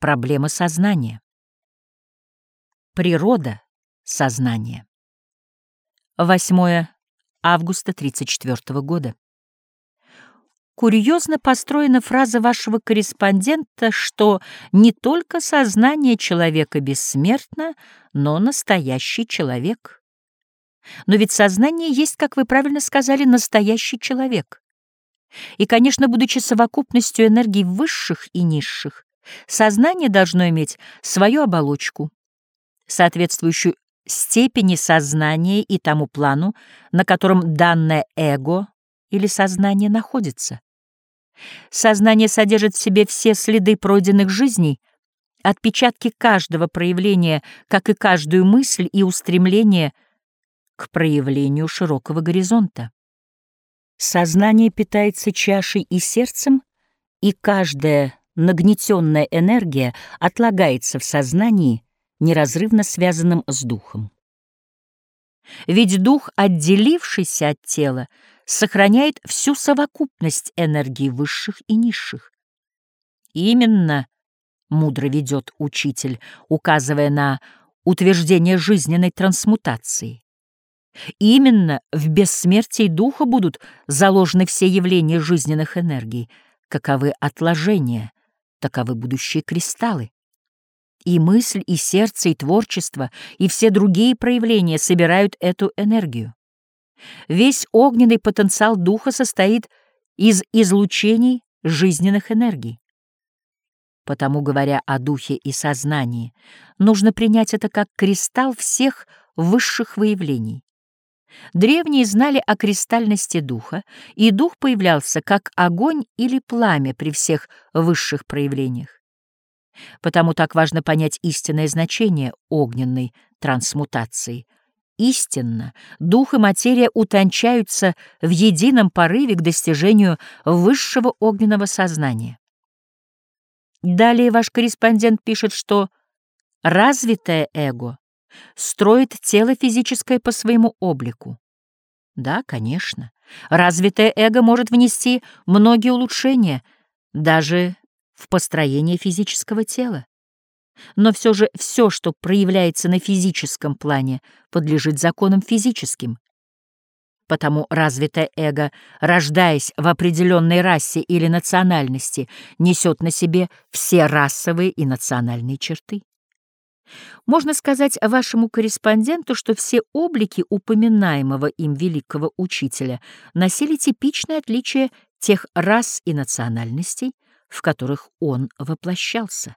Проблема сознания. Природа сознания. 8 августа 34 года. Курьезно построена фраза вашего корреспондента, что не только сознание человека бессмертно, но настоящий человек. Но ведь сознание есть, как вы правильно сказали, настоящий человек. И, конечно, будучи совокупностью энергий высших и низших, сознание должно иметь свою оболочку, соответствующую степени сознания и тому плану, на котором данное эго или сознание находится. Сознание содержит в себе все следы пройденных жизней, отпечатки каждого проявления, как и каждую мысль и устремление к проявлению широкого горизонта. Сознание питается чашей и сердцем, и каждая нагнетенная энергия отлагается в сознании, неразрывно связанным с духом. Ведь дух, отделившийся от тела, сохраняет всю совокупность энергии высших и низших. Именно мудро ведет учитель, указывая на утверждение жизненной трансмутации. Именно в бессмертии духа будут заложены все явления жизненных энергий, каковы отложения, таковы будущие кристаллы. И мысль, и сердце, и творчество, и все другие проявления собирают эту энергию. Весь огненный потенциал духа состоит из излучений жизненных энергий. Потому, говоря о духе и сознании, нужно принять это как кристалл всех высших выявлений. Древние знали о кристальности духа, и дух появлялся как огонь или пламя при всех высших проявлениях. Потому так важно понять истинное значение огненной трансмутации — истинно, дух и материя утончаются в едином порыве к достижению высшего огненного сознания. Далее ваш корреспондент пишет, что развитое эго строит тело физическое по своему облику. Да, конечно, развитое эго может внести многие улучшения даже в построение физического тела. Но все же все, что проявляется на физическом плане, подлежит законам физическим. Потому развитое эго, рождаясь в определенной расе или национальности, несет на себе все расовые и национальные черты. Можно сказать вашему корреспонденту, что все облики упоминаемого им великого учителя носили типичное отличие тех рас и национальностей, в которых он воплощался.